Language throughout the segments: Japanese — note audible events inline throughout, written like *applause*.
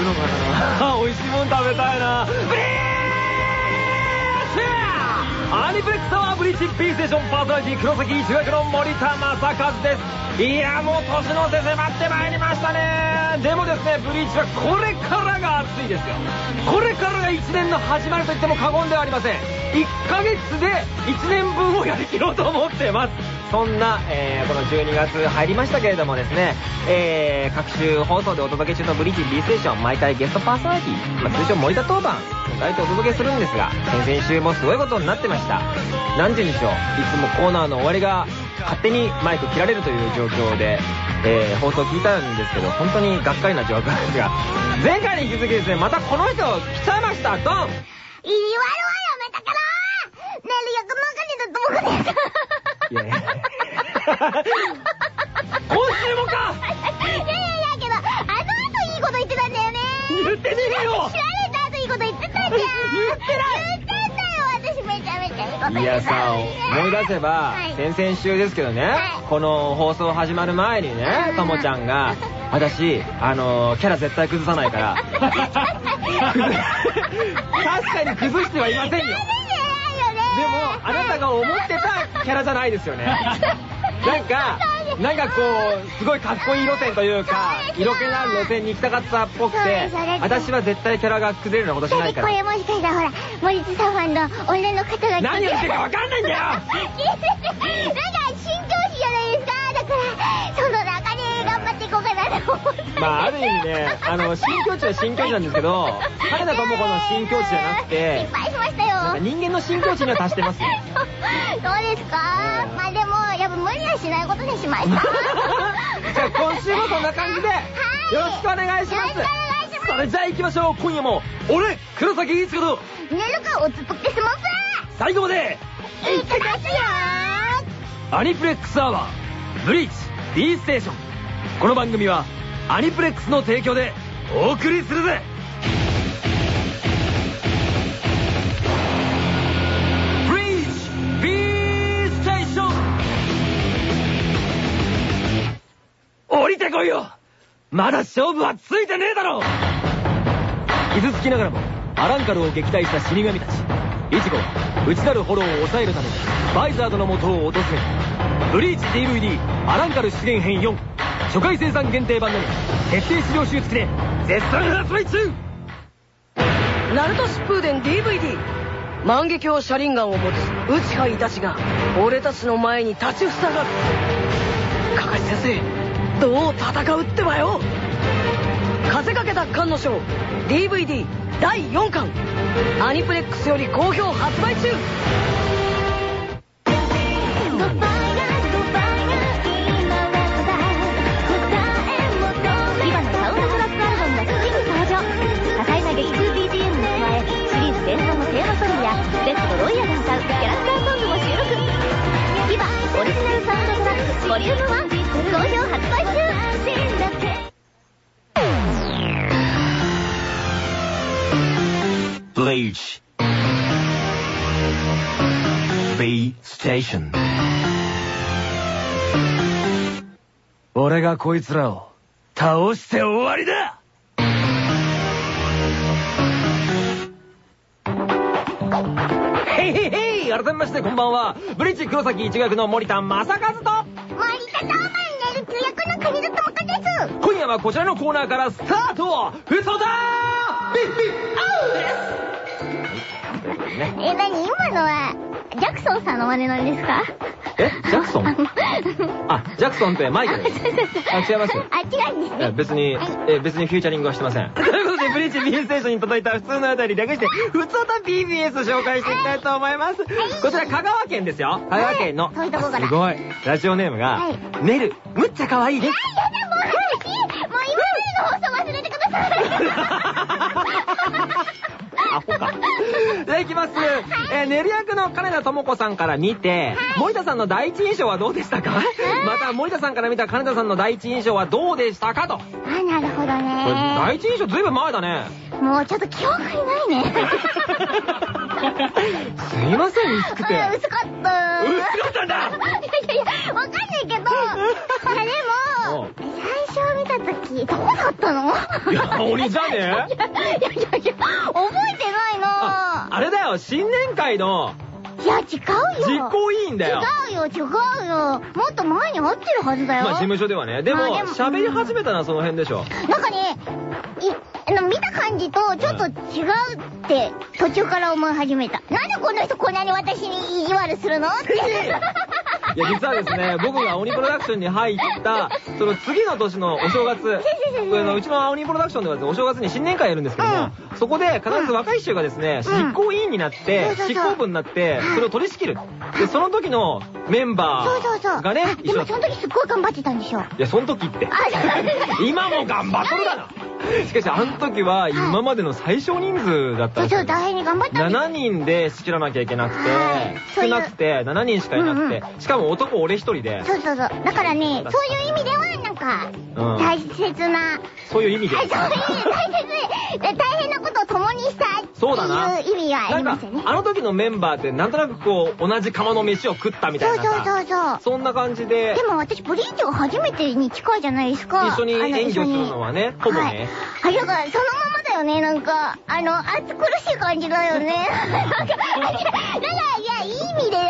くのかな美味しいもん食べたいなブリーチアニプレックスタワーブリーチ B ステーションパーソナリティ黒崎一学の森田正和ですいやもう年の瀬迫ってまいりましたねでもですねブリーチはこれからが熱いですよ。これからが1年の始まりと言っても過言ではありません。1ヶ月で1年分をやりきろうと思ってます。そんな、えー、この12月入りましたけれどもですね、えー、各週放送でお届け中のブリーチ B ステーション毎回ゲストパーソナリティ、まあ、通称森田当番大体お届けするんですが先々週もすごいことになってました。何時にしょう？いつもコーナーの終わりが勝手にマイク切られるという状況で、えー、放送聞いたんですけど本当にがっかりな状況ですが前回に引き続きですねまたこの人来ちゃいました。ドン！意地悪はやめたからねえ、役のお金だと僕です。いやいや。今週もか。いやいやいやけど、あの後いいこと言ってたんだよね。言ってねえよ知られた後いいこと言ってたじゃん。言ってない。言ってんだよ、私めちゃめちゃいいこと言ってた。いやさ思い出せば、はい。先々週ですけどね、はい。この放送始まる前にねともちゃんが *laughs* 私あのキャラ絶対崩さないから。崩 *laughs* *laughs* 確かに崩してはいませんよ。でもあなたが思ってたキャラじゃないですよね。なんかなんかこうすごいかっこいい路線というか色気のある路線に行きたかったっぽくて私は絶対キャラが崩れるようなことしないから。これもしかしたらほら、森津さんファンの俺の方が何を言ってるか分かんないんだよ。なんか新教師じゃないですか。だからその中で頑張っていこうかなと思って。まあある意味ね、あの、新境地は新境地なんですけど、金田智子の新境地じゃなくてなんかよ人間の新境地には達してますよ。*laughs* どうですか？うん。まあでもやっぱ無理はしないことにしました。*laughs* じゃあ今週もそんな感じで、よい。ろしくお願いします。よろしくお願いします。それじゃあ行きましょう。今夜も、俺、黒崎一子と、寝るかおつとってすま最後まで、せいきますよアニプレックスアワー、ブリーチ、B ステーション。この番組は、アニプレックスの提供で、お送りするぜてこいよ。まだ勝負はついてねえだろ。傷つきながらもアランカルを撃退した死神たち。イチゴは内なるフォローを抑えるためにバイザードの元を訪れるブリーチ DVD アランカル出現編4初回生産限定版のみ。徹底資料集付きで絶賛発売中。ナルト疾風伝 DVD 万華鏡車輪ガンを持つ内葉イタチが俺たちの前に立ちふさがる。カカシ先生どう戦うってばよ。風かけた艦の章 DVD 第4巻。アニプレックスより好評発売中。Station. 俺がこいつらを倒して終わりだ!へいへい改めましてこんばんは。ブリッジ黒崎一学の森田正和と!森田当番ネルツ役の国田智子です。今夜はこちらのコーナーからスタート!ふとだービッ!ビッアウですねえ、なに今のは、ジャクソンさんの真似なんですか？えジャクソン？あジャクソンってマイケル。*laughs* あ、違います。あ、違うんです別に、え別にフューチャリングはしてません。*laughs* ということで、ブリーチ B ステーションに届いた普通のあたり略して、普通た BBS 紹介していきたいと思います。こちら香川県ですよ。香川県の。すごい。ラジオネームがはい、ねる、むっちゃ可愛いです。もう今までの放送忘れてください。*laughs* アホか。*laughs* じゃあいきます。えー、練り役の金田智子さんから見て、森田さんの第一印象はどうでしたか？また森田さんから見た金田さんの第一印象はどうでしたか？と。あ、なるほどね。これ第一印象ずいぶん前だね。もうちょっと記憶にないね。*laughs* すいません、薄くて。うん薄かった。薄かったんだいや *laughs* いやいや、わかんないけど、いやでも、最初見たとき、どうだったの？いや、鬼じゃねいやいやいや、覚えてないあ、なあれだよ、新年会のいや、違うよ。実行委員だよ。違うよ、違うよ。もっと前に会ってるはずだよ。まあ、事務所ではね。でも、喋り始めたのはその辺でしょ。なんかね、い、あの、見た感じとちょっと違うって途中から思い始めた。なんでこの人こんなに私に意地悪するの？って。いや、実はですね、僕が鬼プロダクションに入った、その次の年のお正月、*laughs* うちの鬼プロダクションではですねお正月に新年会やるんですけども、そこで必ず若い衆がですね、うん執行委員になってそうそう、そう執行部になって、それを取り仕切る。で、その時のメンバそうそうそう。ーがね、あでもそ。の時すっごい頑張ってたんでしょ。いや、その時って。今も頑張っとるだな。*laughs* しかし、あの時は今までの最小人数だったんですよそうそう、。大変に頑張ったんです。7人で仕切らなきゃいけなくて少なくて7人しかいなくて、しかも男俺一人で、そうそうそう。だからね、そういう意味では、なんか、うん。大切な、そういう意味で。あ。そういう意味。で大切。で、大変なことを共にしたそうだなっていう意味がありますよね。、あの時のメンバーってなんとなくこう、同じ釜の飯を食ったみたそそういうそうそう。そんな感じでで、も私、ブリーチが初めてに近いじゃないですか。一緒に演技をするのはね、ほぼはいね。。はい、だから、そのままだよね、なんか、あの、暑苦しい感じだよね。なんか、なんか、いや、いい意味でだよ。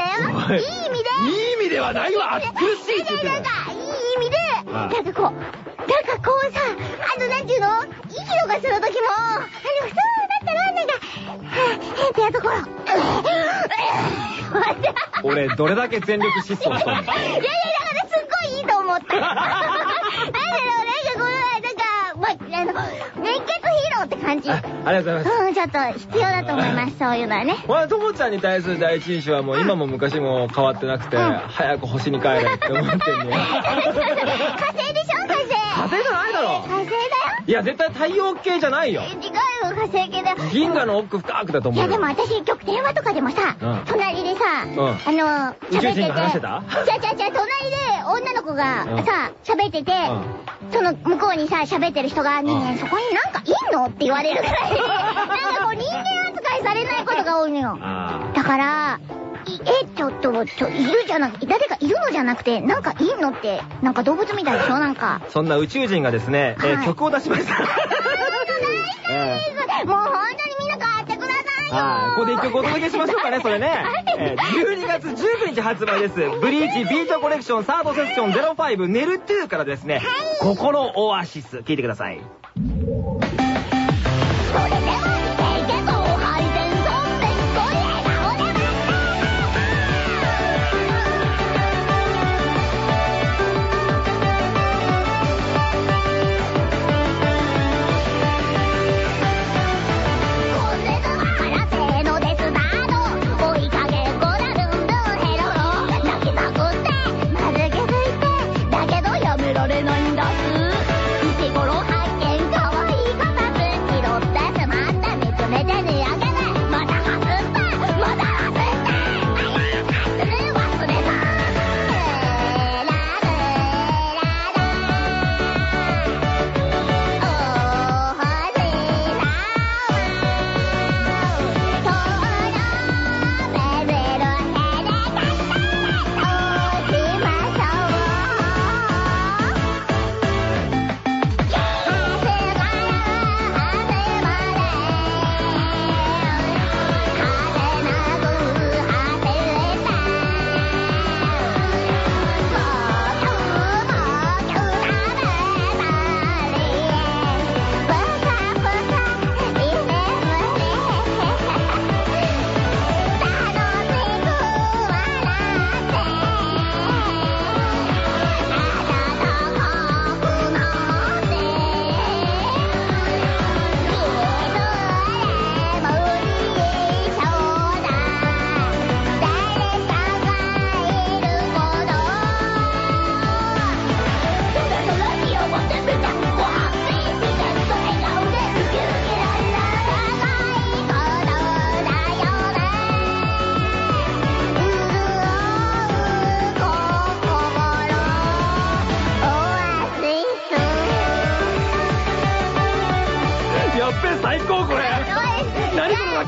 おいいい意味で。いい意味ではないわ暑苦しいって言ってるなんか、いい意味で、なんかこう、なんかこうさ、あの、なんていうの息をがするときも、あの、普通だったら、なんか、はぁ、ってやところ、俺、どれだけ全力疾走したのいやいや、だからすっごいいいと思った。なんだろう、なんかこれ、なんか、ま、あの、熱血ヒーローって感じ。あありがとうございます。うん、ちょっと必要だと思います、そういうのはね。まあ、ともちゃんに対する第一印象はもう今も昔も変わってなくて、うん早く星に帰れって思ってんね。火星でしょ、火星。火星じゃないだろ火星だよ。いや、絶対太陽系じゃないよ。違うよ、火星系だよ。銀河の奥深くだといや、思うよ。でも私、よく電話とかでもさ、うん隣でさ、うんあの、喋ってて。が話してた？じゃじゃじゃ隣で女の子がうんさ、喋ってて、その向こうにさ、喋ってる人が、ねえねえ、そこになんかいんの？って言われるぐらい、*laughs* なんかこう人間扱いされないことが多いのよ。あだから、いえ、ちょっと、ちょ、いるじゃなくて、誰かいるのじゃなくて、なんかいんのって、なんか動物みたいでしょ？なんか。あ。そんな宇宙人がですね、えーはい曲を出しました。えーもう本当にみんな買ってくださいよはい。ここで一曲お届けしましょうかね、それね。えー12月19日発売です。ブリーチビートコレクションサードセッション05ネル2からですね、心オアシス、聴いてください。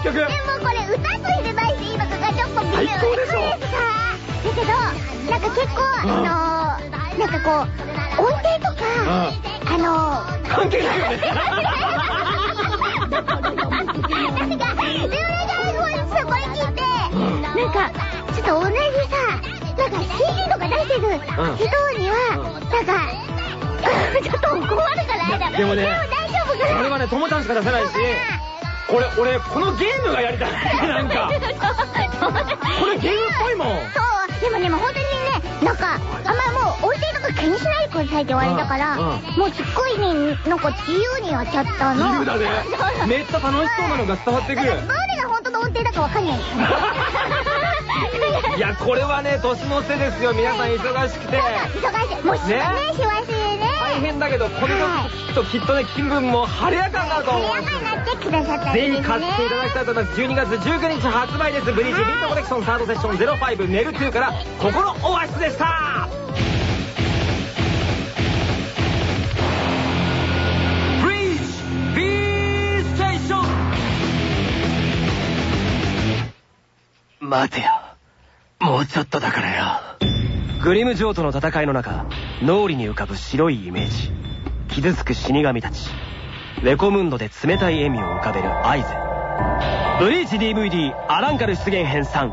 楽曲。でもこれ歌と入れないでいいのかがちょっと微妙最高でしょだけどなんか結構あのーなんかこう音程とかあのー関係ないよねなんか、でもなんか、これさ、これ聞いて、なんか、ちょっと同じさ、なんか CD とか出してる人には、なんか、*laughs* ちょっと怒るからあれだ。でもね大丈夫かな。これはね、ともちゃんしか出せないし、これ、俺、このゲームがやりたい。*laughs* なんか。これゲームっぽいもん。そう、でもね、もう本当にね、なんか、あんまもう、音程とか気にしないでくださいって言われたから、うんうんもうすっごいね、なんか自由にやっちゃったの。自由だね。*laughs* めっちゃ楽しそうなのが伝わってくるだ。からどれが本当の音程だかわかんない。*laughs* いや、これはね、年の瀬ですよ。皆さん忙しくて。忙しい。もうしね、ねしわし。大変だけど、これが聞くときっとね、気分も晴れやかになると思う。早くなってくださぜひ買っていただきたいと思います。12月19日発売です。ブリーチビートコレクションサードセッション05ネル2から、心オアシスでしたブリーチ B ステーション待てよ。もうちょっとだからよ。グリム城との戦いの中、脳裏に浮かぶ白いイメージ。傷つく死神たち。レコムンドで冷たい笑みを浮かべるアイゼ。ブリーチ DVD アランカル出現編3。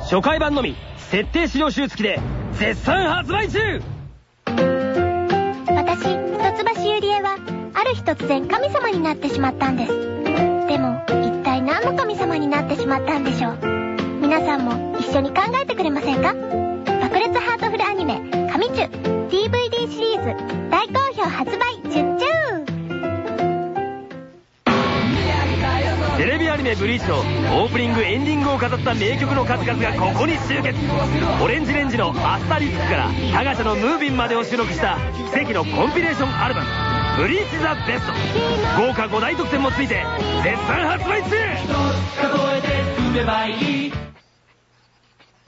初回版のみ、設定資料集付きで、絶賛発売中私、一橋ゆりえは、ある日突然神様になってしまったんです。でも、一体何の神様になってしまったんでしょう。皆さんも一緒に考えてくれませんか？爆裂ハートフルアニメ、神チュ DVD シリーズ、大好評発売中中テレビアニメ「ブリーチ」のオープニングエンディングを飾った名曲の数々がここに集結。オレンジレンジの「アスタリスク」からタガシャの「ムービン」までを収録した奇跡のコンピレーションアルバム「ブリーチ・ザ・ベスト」豪華5大特典もついて絶賛発売中。ブリーチ B ス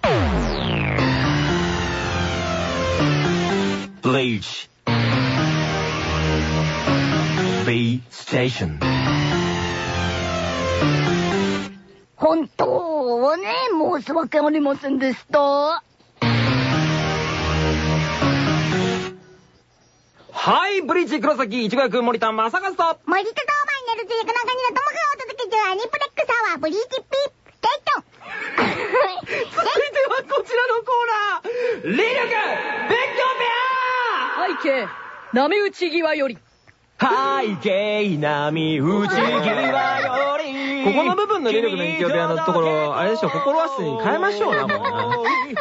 テーション本当はね、申し訳ありませんでした。はい、ブリーチ黒崎一護役森田正和と、森田当番になると役の感じの友がお届け中アニプレックスアワーブリーチピーション。*laughs* 続いてはこちらのコーナー、霊力勉強背景、波打ち際より。背景波打ち際よりここの部分の霊力勉強部屋のところ、あれでしょ、心和室に変えましょうな、もう。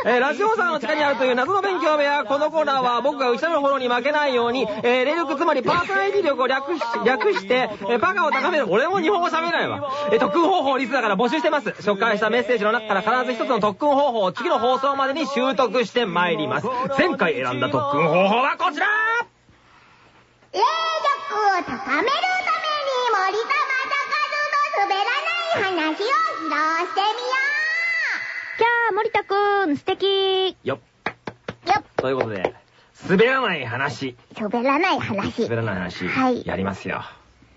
えーラジオさんの地下にあるという謎の勉強部屋、このコーナーは僕が内田のフォローに負けないように、えー霊力つまりパーソナリティ力を略し、略して、えーパカを高める。俺も日本語喋れないわ。えー特訓方法リスナーから募集してます。紹介したメッセージの中から必ず一つの特訓方法を次の放送までに習得してまいります。前回選んだ特訓方法はこちら霊力を高める森田くん、素敵よっ。うよっということで、滑らない話。滑らない話。滑らない話。はいやりますよ。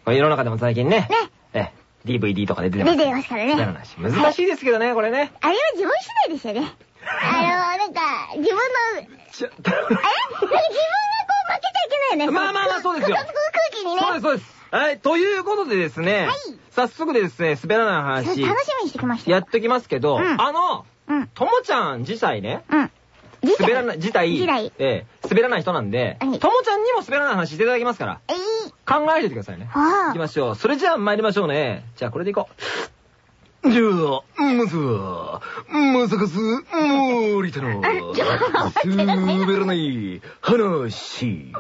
世の中でも最近ね。ね。え、DVD とかで出てます。出てますからね滑らない話。難しいですけどね、これね。あれは自分次第ですよね。*laughs* あの、なんか、自分の、ちょえ？自分がこう負けちゃいけないよね。まあまあまあそうですよ空気にね。そうです、そうです。はい、ということでですね。はい早速ですね、滑らない話。楽しみにしてきました。やっときますけど、うんあの、うん。ともちゃん自体ね、うん。滑らない、自体、自体ええ、滑らない人なんで、はいともちゃんにも滑らない話していただきますから、えい。考えておいてくださいね。は行きましょう。それじゃあ参りましょうね。じゃあこれでいこう。じゃあ、まずは、まさかす、森田の、滑らない話。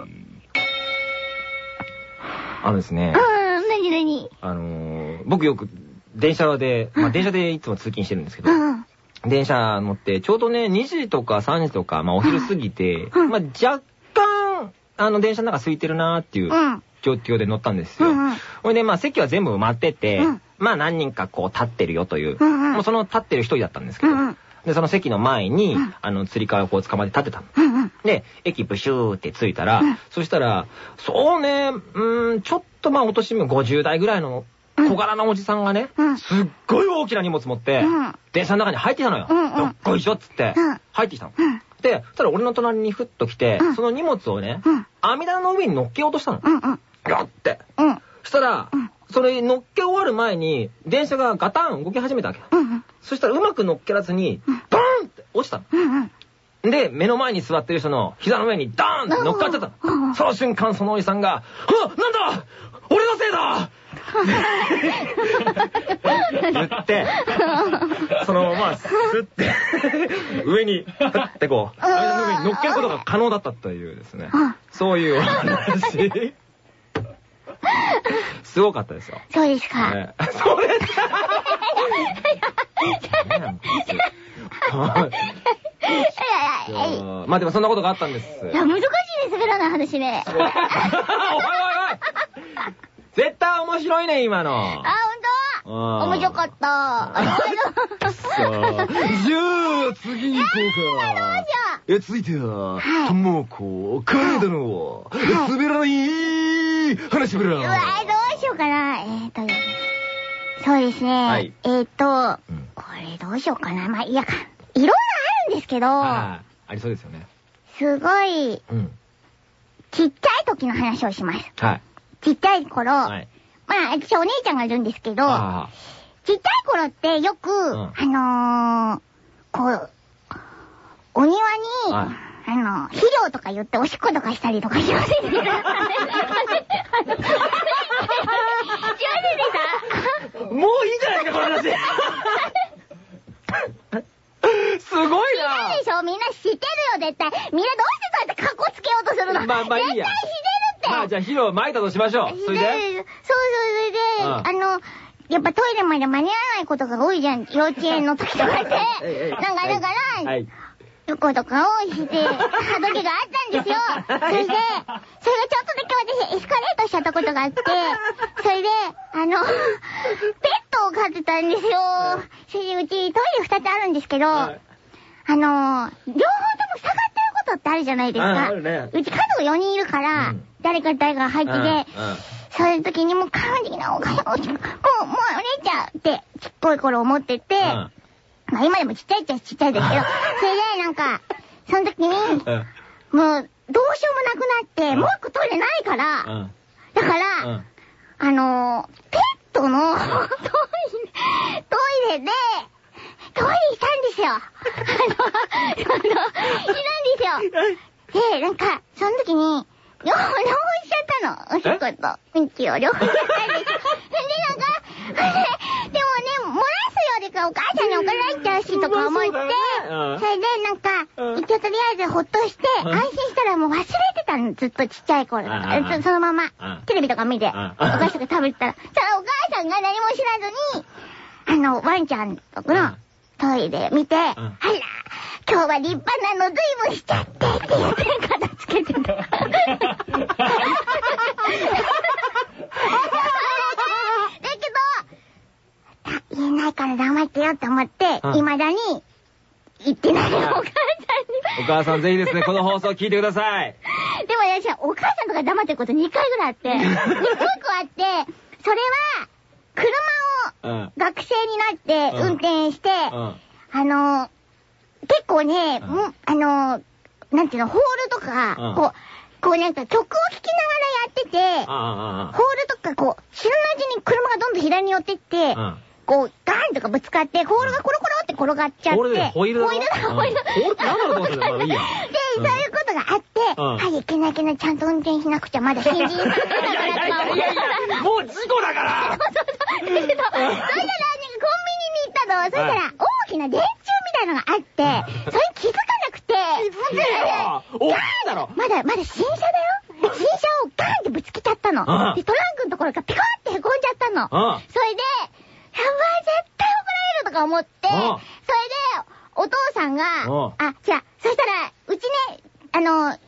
あのですね、うん、なになにあのー、僕よく電車で、まあ電車でいつも通勤してるんですけど、うん。電車乗って、ちょうどね、2時とか3時とか、まあお昼過ぎて、うんまあ若干、あの電車の中空いてるなーっていううん。状況で乗ったんですよ。うんうんほいで、まあ席は全部埋まってて、うんまあ何人かこう立ってるよという、うんうんもうその立ってる一人だったんですけど、うんうんで、その席の前に、うんあの、釣り革をこう捕まって立ってたの。うんうん。で、駅ブシューって着いたら、うんそしたら、そうね、うーん、ちょっとまあお年目50代ぐらいのうん小柄なおじさんがねうん、すっごい大きな荷物持ってうん、電車の中に入ってきたのよ。どっこいしょっつってうん、入ってきたの。うん。で、そしたら俺の隣にふっと来てうん、その荷物をねうん、網棚の上に乗っけようとしたの。うんうん。やって。うん。そしたらうん、それ乗っけ終わる前に、電車がガタン動き始めたわけ。そしたらうまく乗っけらずに、ドーンって落ちたの。で、目の前に座ってる人の膝の上にダーンって乗っかっちゃったうんの。その瞬間、そのおじさんが、あなんだ俺のせいだ言って、そのまま、スッて、上に、ふってこう、間の上に乗っけることが可能だったというですねうん。そういうお話。すごかったですよ。そうですか。ねそれダメなんですよはいいやいやいやまあでもそんなことがあったんです。いや、難しいです、滑らない話ね。おいおいおい絶対面白いね、今の。あ、ほんとうん面白かった。じゃあ、次行こうか。どうしよえ、続いてははい、ともこ、カレーだの、滑らない話ぶら。うわーどうしようかな。えーと、そうですね。はいえーと、うんこれどうしようかな。まあ、いや、いろいろあるんですけど、はいありそうですよね。すごい、うん。ちっちゃい時の話をします。はい。ちっちゃい頃、はい。まあ、私お姉ちゃんがいるんですけど、あちっちゃい頃ってよく、んあのー、こう、お庭に、はいあの、肥料とか言っておしっことかしたりとかしませんでした。しませんでし。もういいじゃないか、この話。*laughs* すごいなでしょ？みんな知ってるよ、絶対。みんなどうしてそうやって格好つけようとするの？まあまあいいや絶対って。まあじゃあ肥料撒いたとしましょう。それで？そうそう、それで、うんあの、やっぱトイレまで間に合わないことが多いじゃん。幼稚園の時とかって。*laughs* ええなんかだから、はい。とかをして、時があったんですよ。*laughs* それで、それがちょっとだけ私エスカレートしちゃったことがあって、それで、あの、ペットを飼ってたんですよ。それでうちトイレ二つあるんですけど、はいあの、両方とも下がってることってあるじゃないですあか。あるね。うち家族4人いるから、うん。誰か誰かが入ってて、そういう時にもう完璧なお母さん、おしこう、もうお姉ちゃんってちっこい頃思ってて、うん。まあ今でもちっちゃいっちゃちっちゃいですけど、それでなんか、その時に、うん。もう、どうしようもなくなって、うん。もう一個トイレないから、うん。だから、うん。あのー、ペットの *laughs* トイレで、トイレしたんですよ。あの、いるんですよ。で、なんか、その時に、両方、両方しちゃったの。おしっこと、うんちを両方しちゃったんです。で、なんか、でもね、漏らすよりかお母さんに怒られちゃうしとか思って、まあそれでなんか、うん。一応とりあえずほっとして、うん。安心したらもう忘れてたの、ずっとちっちゃい頃。そそのままうん、テレビとか見て、おん。菓子とか食べてたら、そしたらお母さんが何も知らずに、あの、ワンちゃんとかのうんトイレ見て、あら、今日は立派なの随分しちゃってって言って片付けてた。だけど、あ言えないから黙ってよって思って、うん未だに言ってないよ、お母さんに。お母さんぜひですね、この放送聞いてください。でも私はお母さんとか黙ってること2回ぐらいあって、2個あって、それは、車をうん。学生になってうん。運転して、うん。あの、結構ね、あの、なんていうの、ホールとか、うん。こう、こうなんか曲を聴きながらやってて、ホールとかこう、知らないうちに車がどんどん左に寄ってって。こう、ガーンとかぶつかって、ホールがコロコロって転がっちゃって。ホールでホイールだろホイールだ、うん。ホイール。ホールって何だで、そういうことがあって、うん。はい、いけないいけない、ちゃんと運転しなくちゃ、まだ新人さんだからいやいやいやいやいや、もう事故だから。そうそうそしたら、コンビニに行ったの。そしたら、大きな電柱みたいのがあって、それに気づかなくて、気づけよ大きいだろまだ、まだ新車だよ。新車をガーンってぶつけちゃったの。うん。で、トランクのところがピコってへこんじゃったの。うん。それで、やばい、絶対怒られるとか思って、それうんで、お父さんがうん、あ、じゃあ、そしたら、うちね、あの、車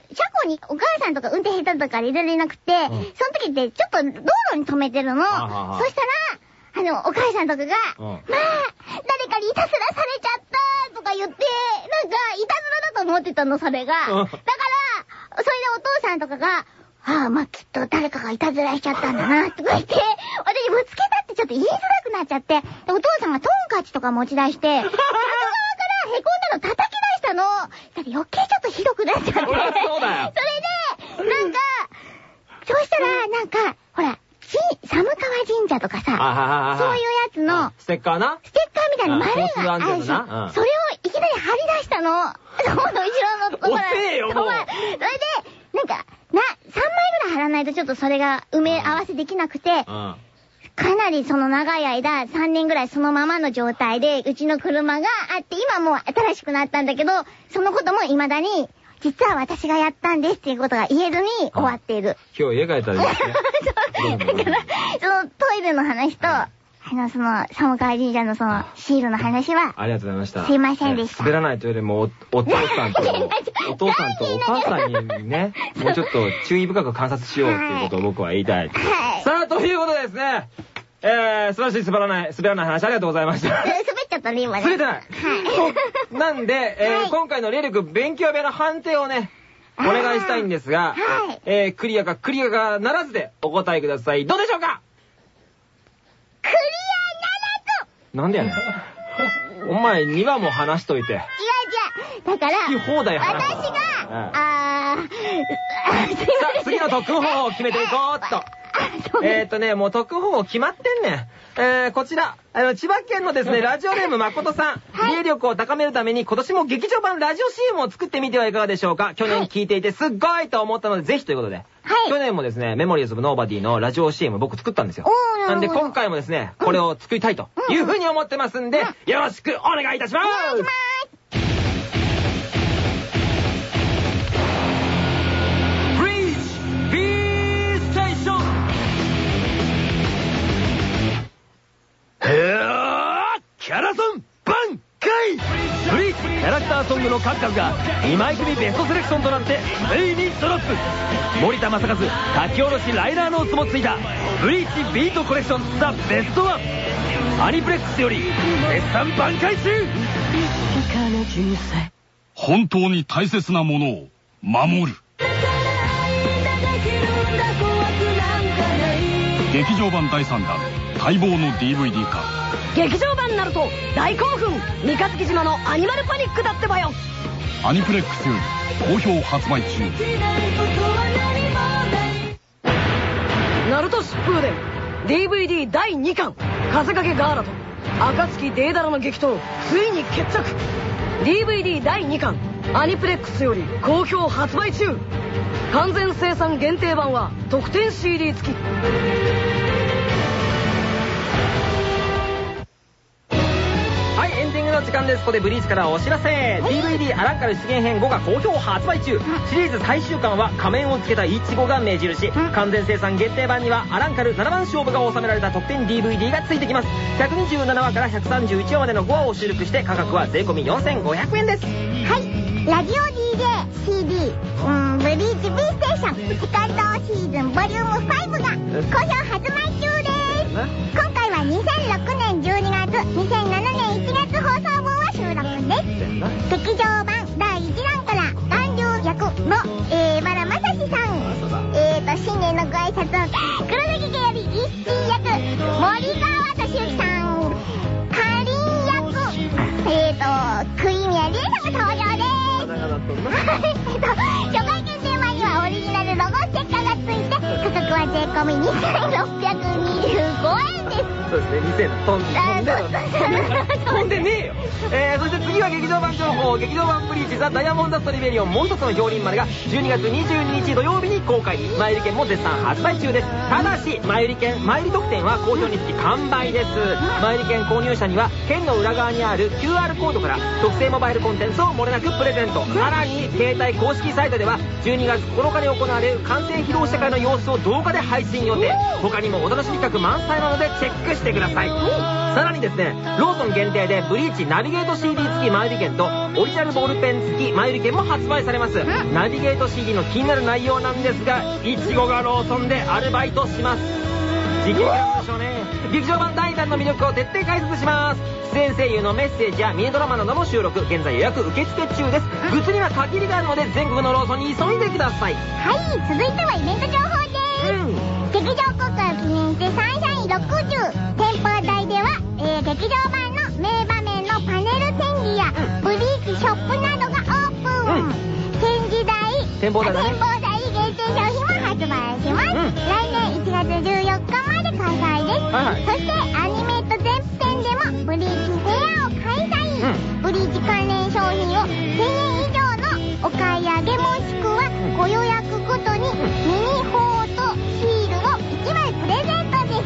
庫にお母さんとか運転下手とか入れられなくて、ん。その時ってちょっと道路に止めてるの。そしたら、あの、お母さんとかが、うんまあ、誰かにいたずらされちゃったとか言って、なんか、いたずらだと思ってたの、それが。だから、うんそれでお父さんとかが、ああ、まあ、きっと誰かがいたずらしちゃったんだな、とか言って、私ぶつけたってちょっと言いづらくなっちゃって、でお父さんがトンカチとか持ち出して、*laughs* 後側からへこんだの叩き出したの。だって余計ちょっとひどくなっちゃって。それで、なんか、そうしたら、なんか、ほら、じ寒川神社とかさ、あそういうやつの、ステッカーな？ステッカーみたいな丸いがあるじゃ全のなうん。ん。それをいきなり貼り出したの。*laughs* その後ろのところ遅えよもう。それで、なんか、な、3枚ぐらい貼らないとちょっとそれが埋め合わせできなくて、うん。かなりその長い間、3年ぐらいそのままの状態で、うちの車があって、今もう新しくなったんだけど、そのことも未だに、実は私がやったんですっていうことが言えずに終わっている。今日家帰ったらいいですね。*laughs* そうだから、そのトイレの話と、あの、その、寒川神社のその、シールの話は、ありがとうございました。すいませんでした滑らないというよりも、おお父さんと、*laughs* お父さんとお母さんにね、*laughs* もうちょっと注意深く観察しようっていうことを僕は言いたい。はい。さあ、ということでですね、えー、素晴らしい滑らない、滑らない話ありがとうございました。滑っちゃったね、今ね。滑れてない。はい。*laughs* なんで、えーはい今回の霊力勉強部屋の判定をね、お願いしたいんですが、はいえークリアかクリアかならずでお答えください。どうでしょうか？クリなんでやねん。お前2話も話しといて。違う違う。だから、好き放題話す私が、あー、*laughs* さあ、次の特訓方法を決めていこうっと。*laughs* えーっとね、もう特訓方法決まってんねん。えー、こちら、あの、千葉県のですね、*laughs* ラジオネーム誠さん。霊力を高めるために今年も劇場版ラジオ CM を作ってみてはいかがでしょうか？去年聞いていてすっごいと思ったので、ぜひということで。はい去年もですね、メモリーズ・オブ・ノーバディのラジオ CM 僕作ったんですよ。おーなんで今回もですね、これを作りたいというふうに思ってますんで、よろしくお願いいたしますお願いします。ャラクターソングの数々が2枚組ベストセレクションとなってついにドロップ森田正和書き下ろしライナーノーツもついたブリーチビートコレクションザ・ベストワンアニプレックスより絶賛挽回中本当に大切なものを守る。劇場版第3弾待望の DVD 化。劇場版になると大興奮。三日月島のアニマルパニックだってばよ。アニプレックスより好評発売中。ナルト疾風伝 DVD 第2巻風影ガーラと暁デーダラの激闘ついに決着。DVD 第2巻アニプレックスより好評発売中。完全生産限定版は特典 CD 付きの時間です。ここでブリーチからお知らせ。DVD アランカル出現編5が好評発売中。シリーズ最終巻は仮面をつけたイチゴが目印。完全生産限定版にはアランカル7番勝負が収められた特典 DVD がついてきます。127話から131話までの5話を収録して価格は税込4500円です。はい。ラジオ DJ CD、うん、ブリーチ B ステーション、セカンドシーズンボリューム5が好評発売中年のご挨拶を、黒崎家より一心役、森川敏之さん。かりん役、えーと、クイミアリエさんが登場です。えっと、初回限定版にはオリジナルロゴステッカーがついて、価格は税込み2625円。そうですね、2000飛ん飛んでる飛んでねえよえー、そして次は劇場版情報劇場版ブリーチザ・ダイヤモンドストリベリオンもう一つの表輪までが12月22日土曜日に公開に前売り券も絶賛発売中です。ただし前売り券前売り特典は好評につき完売です。前売り券購入者には券の裏側にある QR コードから特製モバイルコンテンツを漏れなくプレゼント。さらに携帯公式サイトでは12月9日に行われる完成披露試写会の様子を動画で配信予定。他にもお楽しみ企画満載なのでチェックしてください。さらにですねローソン限定でブリーチナビゲート CD 付き前売り券とオリジナルボールペン付き前売り券も発売されます。ナビゲート CD の気になる内容なんですがいちごがローソンでアルバイトします。時期なんでしょうね。劇場版第2弾の魅力を徹底解説します。出演声優のメッセージやミニドラマなども収録。現在予約受付中です。グッズには限りがあるので全国のローソンに急いでください。はい、続いてはイベント情報です。うん。劇場公開を記念して60店舗台では、えー劇場版の名場面のパネル展示や、ブリーチショップなどがオープン、うん。展示台展望台だね。展望台限定商品も発売します、うん。来年1月14日まで開催です、はいはい。そしてアニメート全店でもブリーチフェアを開催、うブリーチ関連商品を1000円以上のお買い上げもしくはご予約ごとに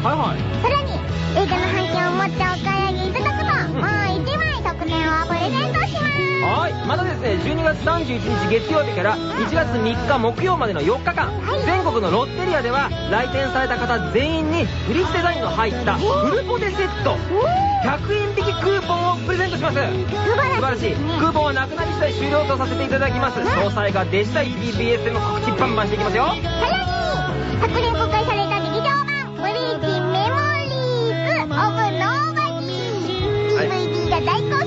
はいはい。さらに映画の配信を持ってお買い上げいただくと、うんもう1枚特典をプレゼントします。はい。またですね、12月31日月曜日から1月3日木曜までの4日間、はい。全国のロッテリアでは来店された方全員にフリーチデザインの入ったフルポテセット。100円引きクーポンをプレゼントします。素晴らしいクーポンはなくなり次第終了とさせていただきます。詳細が出次第 TBS でも告知バンバンしていきますよ。さらに昨年公開され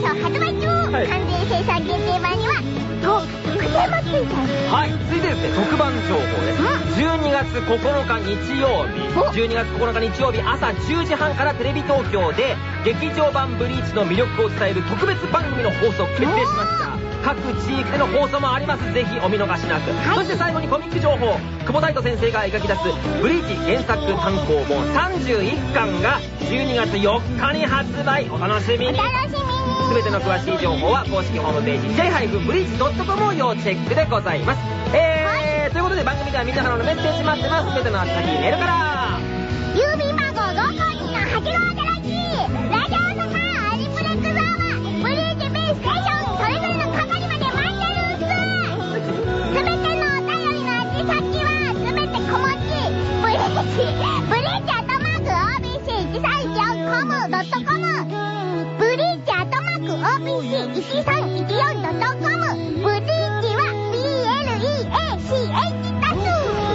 が大好評発売中、はい。完全生産限定版には特典もついてはい続いてですね特番情報です。12月9日日曜日。お。12月9日日曜日朝10時半からテレビ東京で劇場版ブリーチの魅力を伝える特別番組の放送決定しました。各地域での放送もあります。ぜひお見逃しなく、はい。そして最後にコミック情報。久保太斗先生が描き出すブリーチ原作単行本31巻が12月4日に発売。お楽しみに。お楽しみにすべての詳しい情報は公式ホームページ j-breach.com を要チェックでございます。えー、ということで番組では皆様のメッセージ待ってます。すべての宛先メールから。郵便番号552の8の新しいラジオ大阪アニプレックスアワーブリーチベースステーションそれぞれの係まで待ってるっすすべてのお便りの宛先はすべて小文字ブリーチブリーチアットマーク OBC1314.com ク OBC1314.com ブリーチは BLEACH だす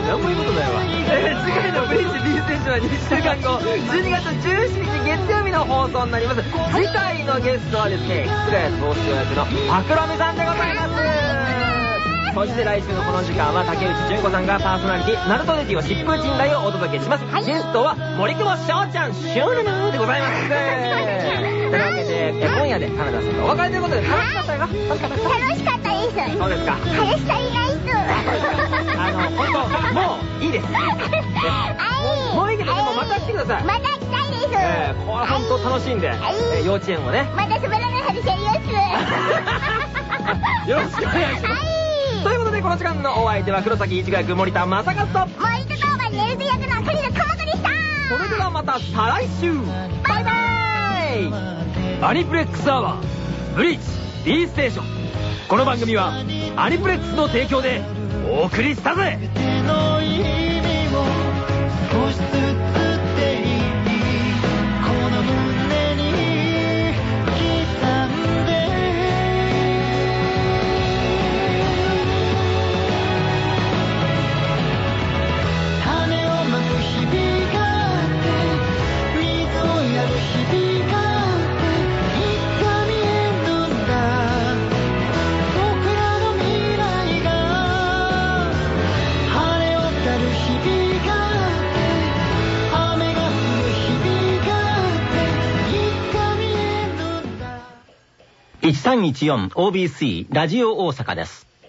何もいうことだよわえー、次回のブリーチ B 選手は2週間後12月17日月曜日の放送になります次回のゲストはですね失礼投資役のパクロミさんでございますそして来週のこの時間は竹内純子さんがパーソナリティナルトレディを疾風陣雷をお届けします、はいゲストは森久保翔ちゃんシュールルーでございますいうわけでえ今夜で花田さんとお別れということで楽しかったよ楽しかったです楽しかったですそうですか彼氏足りないっすあの本当もういいですはい。もういいけどでもまた来てくださいまた来たいですえー、これは本当楽しいんで、幼稚園をねまた滑らない話やりますよろしくお願いします、はいということでこの時間のお相手は黒崎一学森田正和と。森田当番ネルズ役の栗田智子でした。それではまた再来週。バイバイアニプレックスアワーブリーチ B ステーション。この番組はアニプレックスの提供でお送りしたぜ。1314OBC ラジオ大阪です。